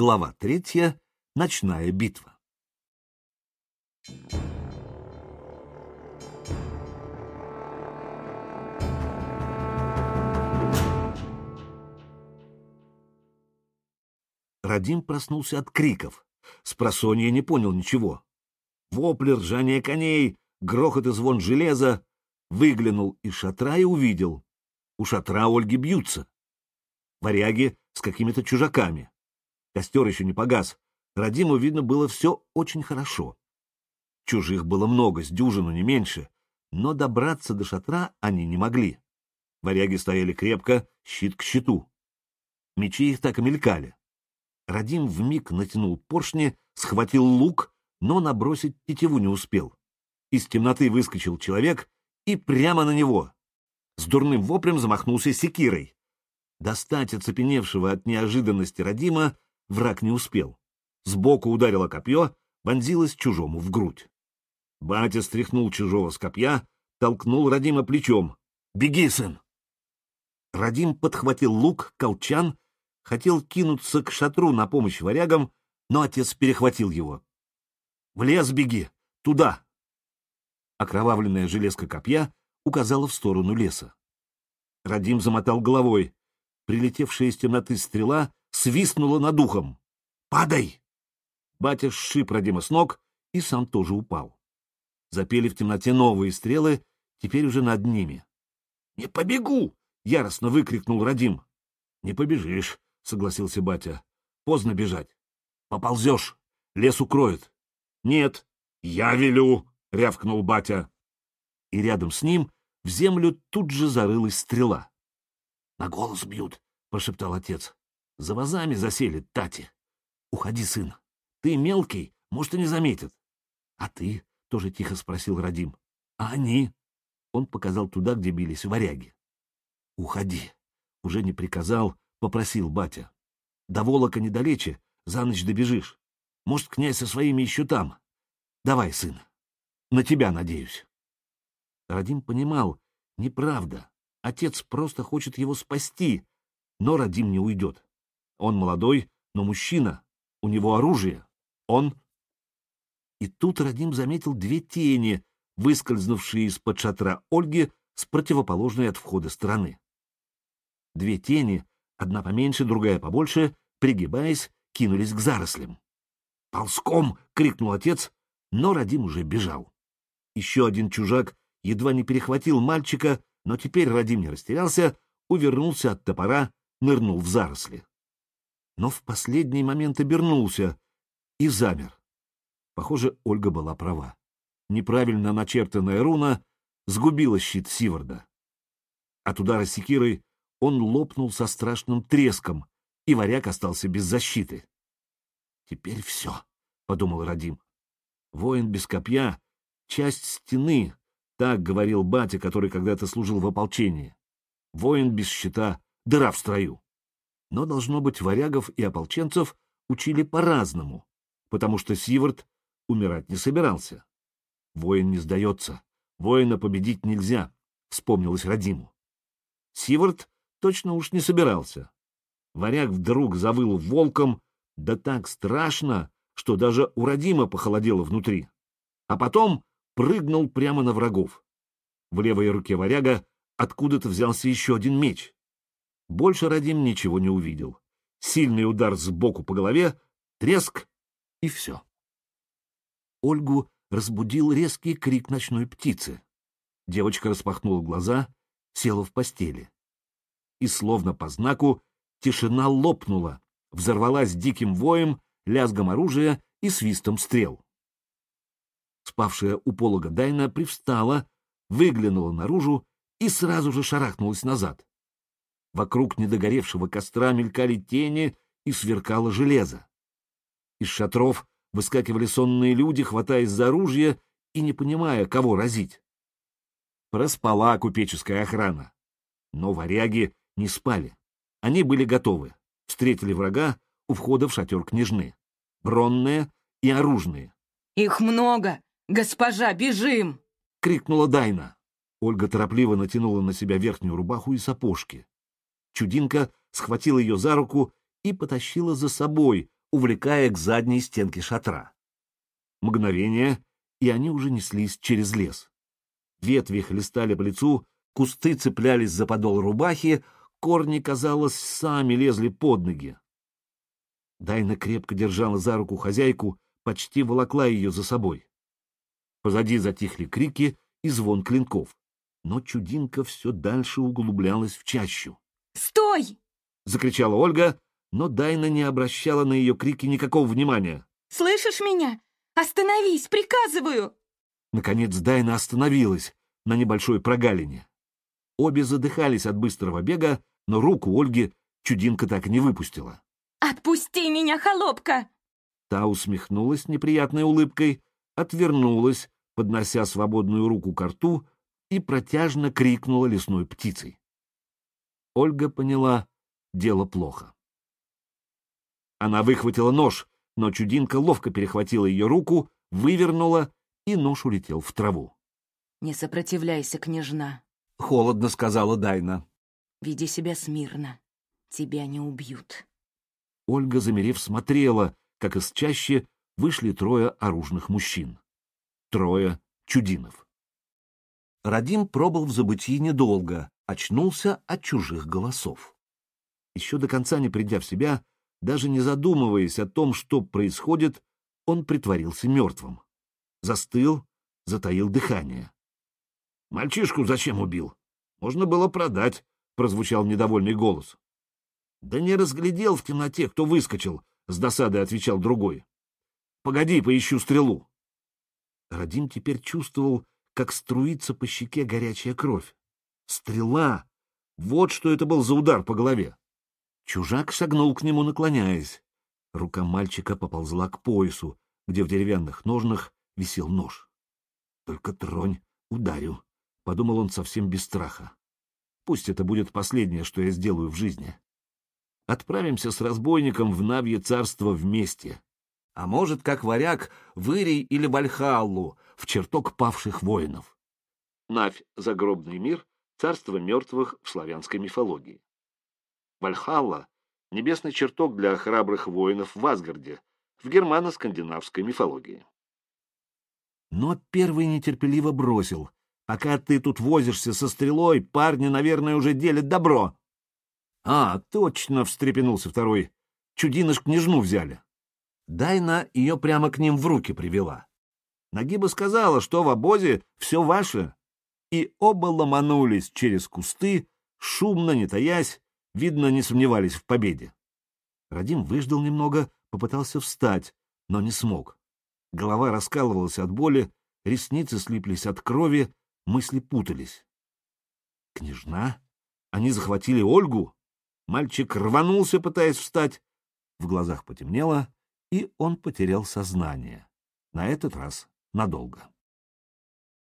Глава третья. Ночная битва. Радим проснулся от криков. Спросонья не понял ничего. Вопли, ржание коней, грохот и звон железа. Выглянул из шатра и увидел. У шатра Ольги бьются. Варяги с какими-то чужаками. Костер еще не погас. Радиму, видно, было все очень хорошо. Чужих было много, с дюжину, не меньше, но добраться до шатра они не могли. Варяги стояли крепко, щит к щиту. Мечи их так и мелькали. Радим вмиг натянул поршни, схватил лук, но набросить тетиву не успел. Из темноты выскочил человек и прямо на него. С дурным воплем замахнулся секирой. Достать оцепеневшего от неожиданности Радима враг не успел. Сбоку ударило копье, вонзилось чужому в грудь. Батя стряхнул чужого с копья, толкнул Радима плечом. «Беги, сын!» Радим подхватил лук, колчан, хотел кинуться к шатру на помощь варягам, но отец перехватил его. «В лес беги! Туда!» Окровавленная железка копья указала в сторону леса. Радим замотал головой. Прилетевшая из темноты стрела свистнула над ухом. «Падай!» Батя сшиб Радима с ног и сам тоже упал. Запели в темноте новые стрелы, теперь уже над ними. «Не побегу!» — яростно выкрикнул Радим. «Не побежишь», — согласился батя. «Поздно бежать. Поползешь, лес укроет». «Нет, я велю!» — рявкнул батя. И рядом с ним в землю тут же зарылась стрела. «На голос бьют», — прошептал отец. «За вазами засели, Тати. Уходи, сын. Ты мелкий, может, и не заметят». «А ты?» — тоже тихо спросил Радим. «А они?» — он показал туда, где бились варяги. «Уходи», — уже не приказал, попросил батя. «До Волока недалече, за ночь добежишь. Может, князь со своими еще там. Давай, сын. На тебя надеюсь». Радим понимал, неправда. Отец просто хочет его спасти, но Радим не уйдет. Он молодой, но мужчина, у него оружие. Он... И тут Радим заметил две тени, выскользнувшие из-под шатра Ольги с противоположной от входа стороны. Две тени, одна поменьше, другая побольше, пригибаясь, кинулись к зарослям. «Ползком!» — крикнул отец, но Радим уже бежал. Еще один чужак едва не перехватил мальчика, но теперь Радим не растерялся, увернулся от топора, нырнул в заросли. Но в последний момент обернулся и замер. Похоже, Ольга была права. Неправильно начертанная руна сгубила щит Сиварда. От удара секирой он лопнул со страшным треском, и варяг остался без защиты. «Теперь все», — подумал Радим. «Воин без копья — часть стены, так говорил батя, который когда-то служил в ополчении. Воин без щита — дыра в строю. Но, должно быть, варягов и ополченцев учили по-разному, потому что Сивард умирать не собирался. Воин не сдается, воина победить нельзя, вспомнилось Радиму. Сивард точно уж не собирался. Варяг вдруг завыл волком, да так страшно, что даже у Радима похолодело внутри. А потом прыгнул прямо на врагов. В левой руке варяга откуда-то взялся еще один меч. Больше Радим ничего не увидел. Сильный удар сбоку по голове, треск — и все. Ольгу разбудил резкий крик ночной птицы. Девочка распахнула глаза, села в постели. И словно по знаку тишина лопнула, взорвалась диким воем, лязгом оружия и свистом стрел. Спавшая у полога Дайна привстала, выглянула наружу и сразу же шарахнулась назад. Вокруг недогоревшего костра мелькали тени и сверкало железо. Из шатров выскакивали сонные люди, хватаясь за оружие и не понимая, кого разить. Проспала купеческая охрана. Но варяги не спали. Они были готовы. Встретили врага у входа в шатер княжны. Бронные и оружные. «Их много! «Госпожа, бежим!» — крикнула Дайна. Ольга торопливо натянула на себя верхнюю рубаху и сапожки. Чудинка схватила ее за руку и потащила за собой, увлекая к задней стенке шатра. Мгновение, и они уже неслись через лес. Ветви хлестали по лицу, кусты цеплялись за подол рубахи, корни, казалось, сами лезли под ноги. Дайна крепко держала за руку хозяйку, почти волокла ее за собой. Позади затихли крики и звон клинков, но чудинка все дальше углублялась в чащу. «Стой!» — закричала Ольга, но Дайна не обращала на ее крики никакого внимания. «Слышишь меня? Остановись, приказываю!» Наконец Дайна остановилась на небольшой прогалине. Обе задыхались от быстрого бега, но руку Ольги чудинка так и не выпустила. «Отпусти меня, холопка!» Та усмехнулась неприятной улыбкой, отвернулась, поднося свободную руку к рту и протяжно крикнула лесной птицей. Ольга поняла, дело плохо. Она выхватила нож, но чудинка ловко перехватила ее руку, вывернула, и нож улетел в траву. «Не сопротивляйся, княжна», — холодно сказала Дайна. «Веди себя смирно. Тебя не убьют». Ольга, замерев, смотрела, как из чаще вышли трое оружных мужчин. Трое чудинов. Радим пробыл в забытии недолго, очнулся от чужих голосов. Еще до конца не придя в себя, даже не задумываясь о том, что происходит, он притворился мертвым. Застыл, затаил дыхание. «Мальчишку зачем убил? Можно было продать», — прозвучал недовольный голос. «Да не разглядел в темноте, кто выскочил», — с досадой отвечал другой. «Погоди, поищу стрелу». Радим теперь чувствовал, как струится по щеке горячая кровь. Стрела! Вот что это был за удар по голове. Чужак шагнул к нему, наклоняясь. Рука мальчика поползла к поясу, где в деревянных ножнах висел нож. «Только тронь, ударю», — подумал он совсем без страха. «Пусть это будет последнее, что я сделаю в жизни. Отправимся с разбойником в Навье царство вместе. А может, как варяг, в Ирий или Вальхаллу, в чертог павших воинов». Навь — загробный мир, царство мертвых в славянской мифологии. Вальхалла — небесный чертог для храбрых воинов в Асгарде, в германо-скандинавской мифологии. Но первый нетерпеливо бросил. «Пока ты тут возишься со стрелой, парни, наверное, уже делят добро». «А, точно!» — встрепенулся второй. «Чудинож княжну взяли». Дайна ее прямо к ним в руки привела. Нагиба сказала, что в обозе все ваше. И оба ломанулись через кусты, шумно, не таясь, видно, не сомневались в победе. Радим выждал немного, попытался встать, но не смог. Голова раскалывалась от боли, ресницы слиплись от крови, мысли путались. Княжна? Они захватили Ольгу? Мальчик рванулся, пытаясь встать. В глазах потемнело, и он потерял сознание. На этот раз надолго.